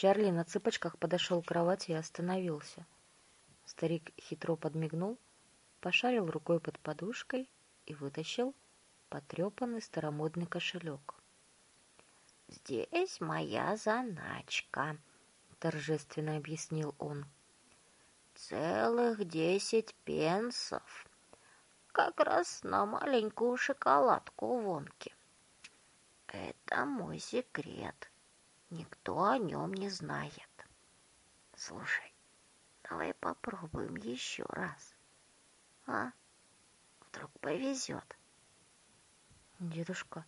Чарли на цыпочках подошел к кровати и остановился. Старик хитро подмигнул, пошарил рукой под подушкой и вытащил потрепанный старомодный кошелек. «Здесь моя заначка», — торжественно объяснил он. «Целых десять пенсов. Как раз на маленькую шоколадку вонки. Это мой секрет. Никто о нем не знает. Слушай, давай попробуем еще раз. А? Вдруг повезет. Дедушка,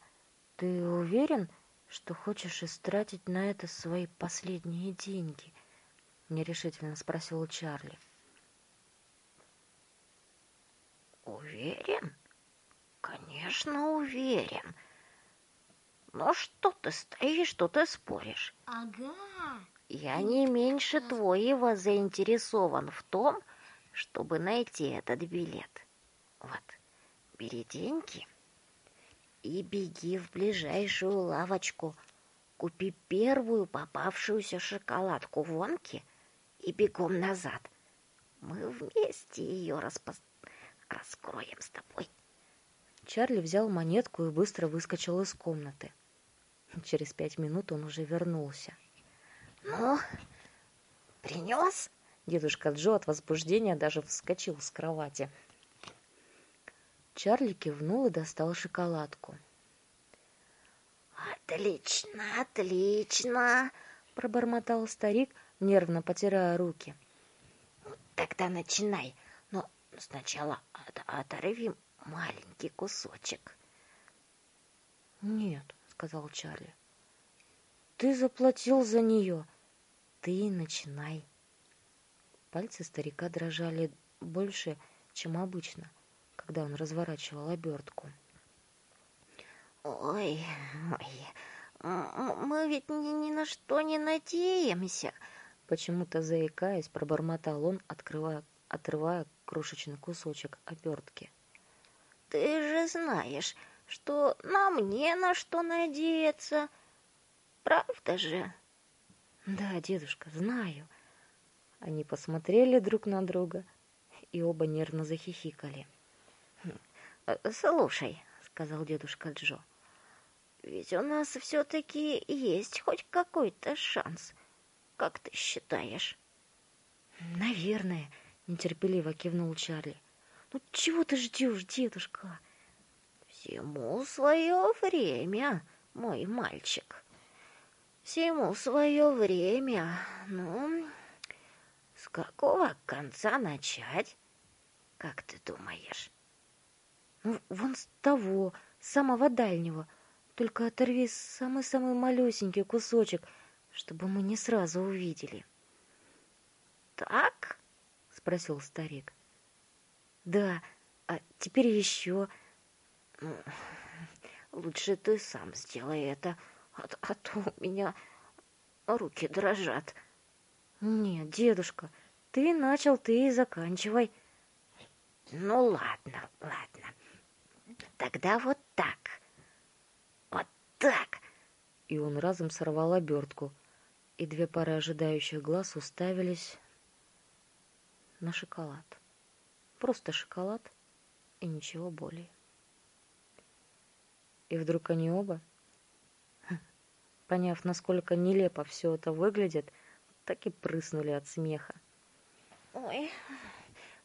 ты уверен, что хочешь истратить на это свои последние деньги? Нерешительно спросил Чарли. Уверен? Конечно, уверен. Но что ты стоишь, что ты споришь? Ага. Я не меньше твоего заинтересован в том, чтобы найти этот билет. Вот, бери деньги и беги в ближайшую лавочку. Купи первую попавшуюся шоколадку вонки и бегом назад. Мы вместе ее распо... раскроем с тобой. Чарли взял монетку и быстро выскочил из комнаты. Через пять минут он уже вернулся. «Ну, принес?» Дедушка Джо от возбуждения даже вскочил с кровати. Чарли кивнул и достал шоколадку. «Отлично, отлично!» — пробормотал старик, нервно потирая руки. «Тогда начинай, но сначала от оторви маленький кусочек». «Нет», — сказал Чарли, — «ты заплатил за нее, ты начинай». Пальцы старика дрожали больше, чем обычно, когда он разворачивал обертку. «Ой, ой, мы ведь ни, ни на что не надеемся!» Почему-то заикаясь, пробормотал он, открывая, отрывая крошечный кусочек обертки. «Ты же знаешь, что нам не на что надеяться, правда же?» «Да, дедушка, знаю», они посмотрели друг на друга и оба нервно захихикали. «Хм, «Слушай», — сказал дедушка Джо, — «ведь у нас все-таки есть хоть какой-то шанс, как ты считаешь?» «Наверное», — нетерпеливо кивнул Чарли. «Ну чего ты ждешь, дедушка?» «Всему свое время, мой мальчик. Всему свое время. Ну, с какого конца начать? Как ты думаешь? Ну, вон с того, самого дальнего. Только оторви самый-самый малюсенький кусочек, чтобы мы не сразу увидели. Так? Спросил старик. Да, а теперь еще... Лучше ты сам сделай это, а, а то у меня руки дрожат. — нет, дедушка, ты начал, ты и заканчивай. Ну ладно, ладно. Тогда вот так. Вот так. И он разом сорвал обертку, и две пары ожидающих глаз уставились на шоколад. Просто шоколад и ничего более. И вдруг они оба, поняв, насколько нелепо все это выглядит, так и прыснули от смеха. «Ой,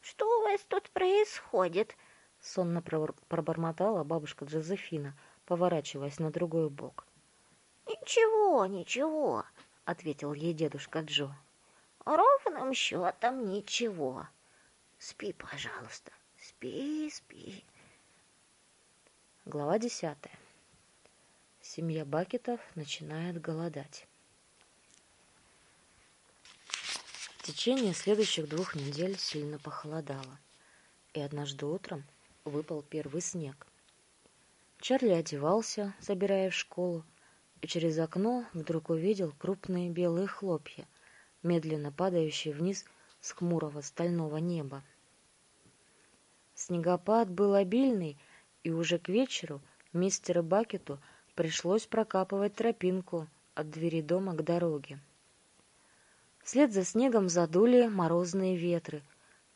что у вас тут происходит?» — сонно пробормотала бабушка Джозефина, поворачиваясь на другой бок. «Ничего, ничего», — ответил ей дедушка Джо. «Ровным счетом ничего. Спи, пожалуйста, спи, спи». Глава десятая. Семья Бакетов начинает голодать. В течение следующих двух недель сильно похолодало, и однажды утром выпал первый снег. Чарли одевался, забирая в школу, и через окно вдруг увидел крупные белые хлопья, медленно падающие вниз с хмурого стального неба. Снегопад был обильный, и уже к вечеру мистеру Бакету пришлось прокапывать тропинку от двери дома к дороге. Вслед за снегом задули морозные ветры,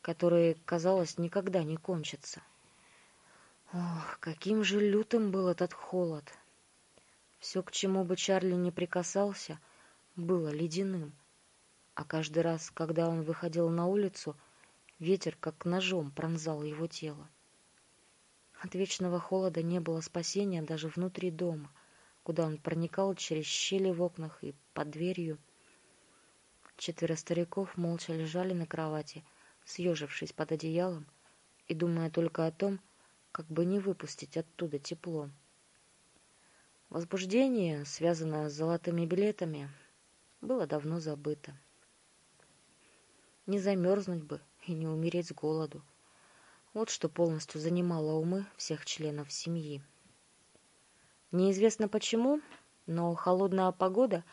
которые, казалось, никогда не кончатся. Ох, каким же лютым был этот холод! Все, к чему бы Чарли не прикасался, было ледяным. А каждый раз, когда он выходил на улицу, ветер как ножом пронзал его тело. От вечного холода не было спасения даже внутри дома, куда он проникал через щели в окнах и под дверью. Четверо стариков молча лежали на кровати, съежившись под одеялом и думая только о том, как бы не выпустить оттуда тепло. Возбуждение, связанное с золотыми билетами, было давно забыто. Не замерзнуть бы и не умереть с голоду. Вот что полностью занимало умы всех членов семьи. Неизвестно почему, но холодная погода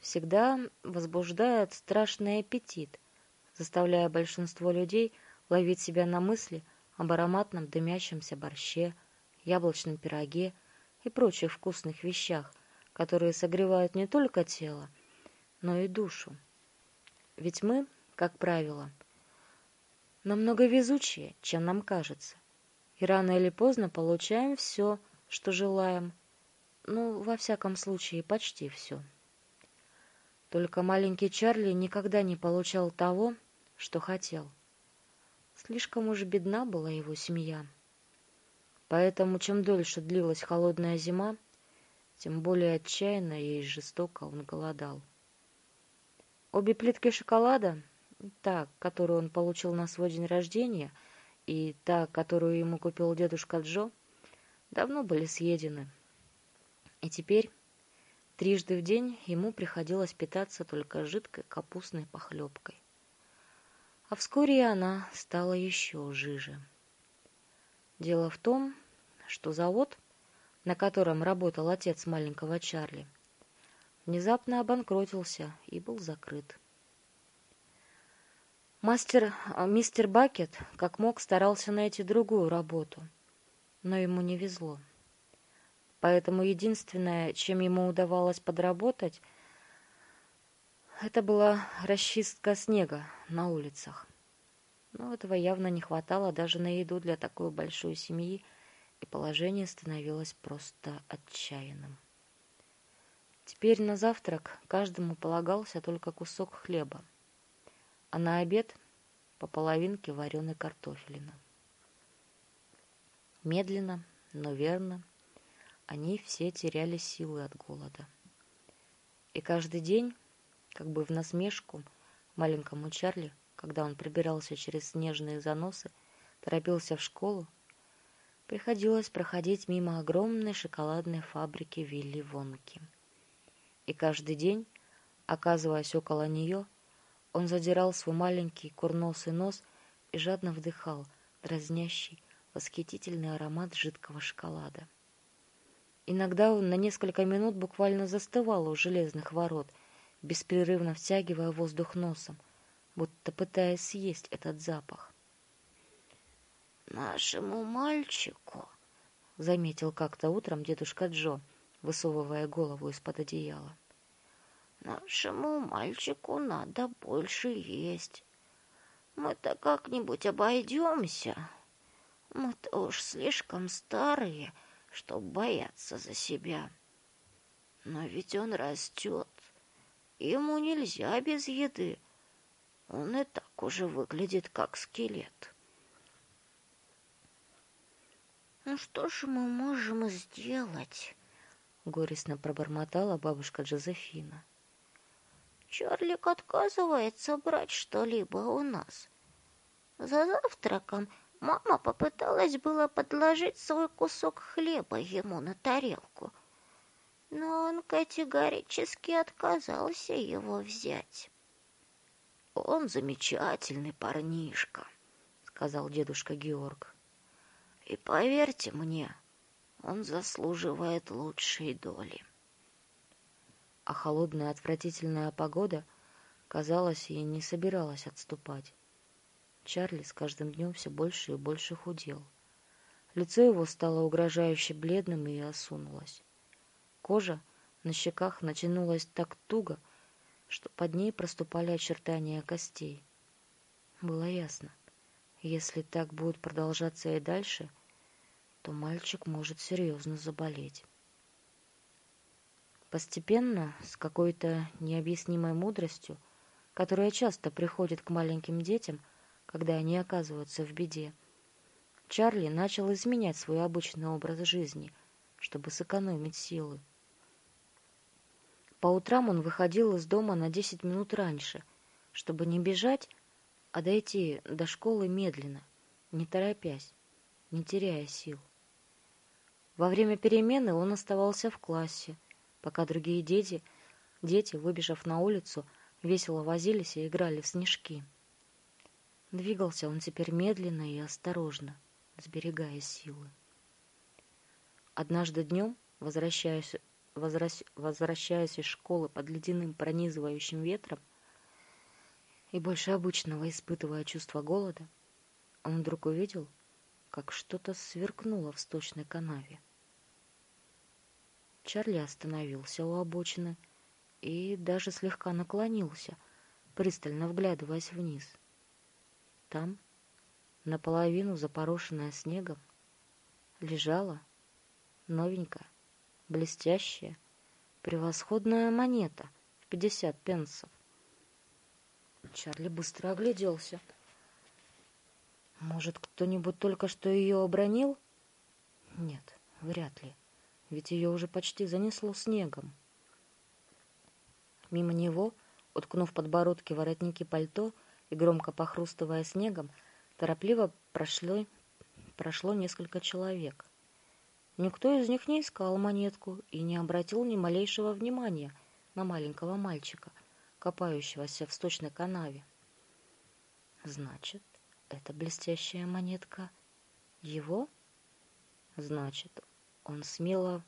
всегда возбуждает страшный аппетит, заставляя большинство людей ловить себя на мысли – об ароматном дымящемся борще, яблочном пироге и прочих вкусных вещах, которые согревают не только тело, но и душу. Ведь мы, как правило, намного везучее, чем нам кажется, и рано или поздно получаем все, что желаем, ну, во всяком случае, почти все. Только маленький Чарли никогда не получал того, что хотел – Слишком уж бедна была его семья. Поэтому чем дольше длилась холодная зима, тем более отчаянно и жестоко он голодал. Обе плитки шоколада, та, которую он получил на свой день рождения, и та, которую ему купил дедушка Джо, давно были съедены. И теперь трижды в день ему приходилось питаться только жидкой капустной похлебкой а вскоре и она стала еще жиже. Дело в том, что завод, на котором работал отец маленького Чарли, внезапно обанкротился и был закрыт. Мастер, а, мистер Бакет, как мог, старался найти другую работу, но ему не везло. Поэтому единственное, чем ему удавалось подработать – это была расчистка снега на улицах. Но этого явно не хватало даже на еду для такой большой семьи, и положение становилось просто отчаянным. Теперь на завтрак каждому полагался только кусок хлеба, а на обед по половинке вареной картофелины. Медленно, но верно, они все теряли силы от голода. И каждый день как бы в насмешку маленькому Чарли, когда он пробирался через снежные заносы, торопился в школу, приходилось проходить мимо огромной шоколадной фабрики Вилли Вонки. И каждый день, оказываясь около нее, он задирал свой маленький курносый нос и жадно вдыхал дразнящий, восхитительный аромат жидкого шоколада. Иногда он на несколько минут буквально застывал у железных ворот – беспрерывно втягивая воздух носом, будто пытаясь съесть этот запах. «Нашему мальчику», — заметил как-то утром дедушка Джо, высовывая голову из-под одеяла. «Нашему мальчику надо больше есть. Мы-то как-нибудь обойдемся. Мы-то уж слишком старые, чтобы бояться за себя. Но ведь он растет, Ему нельзя без еды. Он и так уже выглядит как скелет. «Ну что же мы можем сделать?» — горестно пробормотала бабушка Джозефина. «Чарлик отказывается брать что-либо у нас. За завтраком мама попыталась было подложить свой кусок хлеба ему на тарелку, но он категорически отказался его взять. «Он замечательный парнишка», — сказал дедушка Георг. «И поверьте мне, он заслуживает лучшей доли». А холодная отвратительная погода, казалось, и не собиралась отступать. Чарли с каждым днем все больше и больше худел. Лицо его стало угрожающе бледным и осунулось. Кожа на щеках натянулась так туго, что под ней проступали очертания костей. Было ясно, если так будет продолжаться и дальше, то мальчик может серьезно заболеть. Постепенно, с какой-то необъяснимой мудростью, которая часто приходит к маленьким детям, когда они оказываются в беде, Чарли начал изменять свой обычный образ жизни, чтобы сэкономить силы. По утрам он выходил из дома на 10 минут раньше, чтобы не бежать, а дойти до школы медленно, не торопясь, не теряя сил. Во время перемены он оставался в классе, пока другие дети, дети, выбежав на улицу, весело возились и играли в снежки. Двигался он теперь медленно и осторожно, сберегая силы. Однажды днем, возвращаясь, возвращ, возвращаясь из школы под ледяным пронизывающим ветром и больше обычного испытывая чувство голода, он вдруг увидел, как что-то сверкнуло в сточной канаве. Чарли остановился у обочины и даже слегка наклонился, пристально вглядываясь вниз. Там, наполовину запорошенная снегом, лежала новенькая, блестящая, превосходная монета в пятьдесят пенсов. Чарли быстро огляделся. Может, кто-нибудь только что ее обронил? Нет, вряд ли, ведь ее уже почти занесло снегом. Мимо него, уткнув подбородки воротники пальто и громко похрустывая снегом, торопливо прошло, прошло несколько человек. Никто из них не искал монетку и не обратил ни малейшего внимания на маленького мальчика, копающегося в сточной канаве. Значит, эта блестящая монетка его? Значит, он смело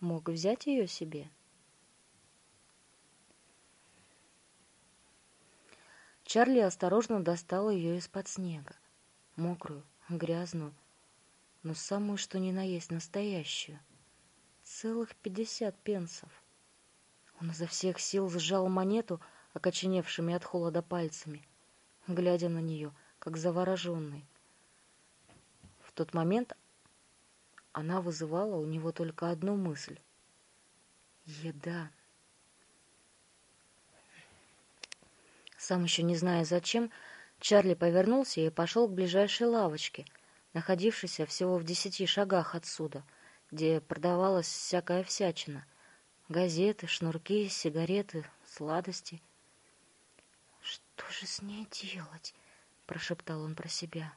мог взять ее себе? Чарли осторожно достал ее из-под снега, мокрую, грязную, но самую что ни на есть настоящую. Целых пятьдесят пенсов. Он изо всех сил сжал монету, окоченевшими от холода пальцами, глядя на нее, как завороженный. В тот момент она вызывала у него только одну мысль — еда. Сам еще не зная зачем, Чарли повернулся и пошел к ближайшей лавочке, находившейся всего в десяти шагах отсюда, где продавалась всякая всячина — газеты, шнурки, сигареты, сладости. «Что же с ней делать?» — прошептал он про себя.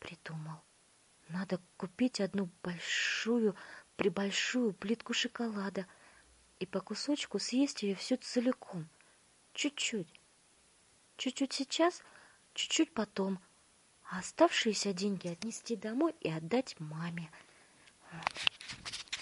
Придумал. Надо купить одну большую, прибольшую плитку шоколада — и по кусочку съесть ее всю целиком. Чуть-чуть. Чуть-чуть сейчас, чуть-чуть потом. А оставшиеся деньги отнести домой и отдать маме. Вот.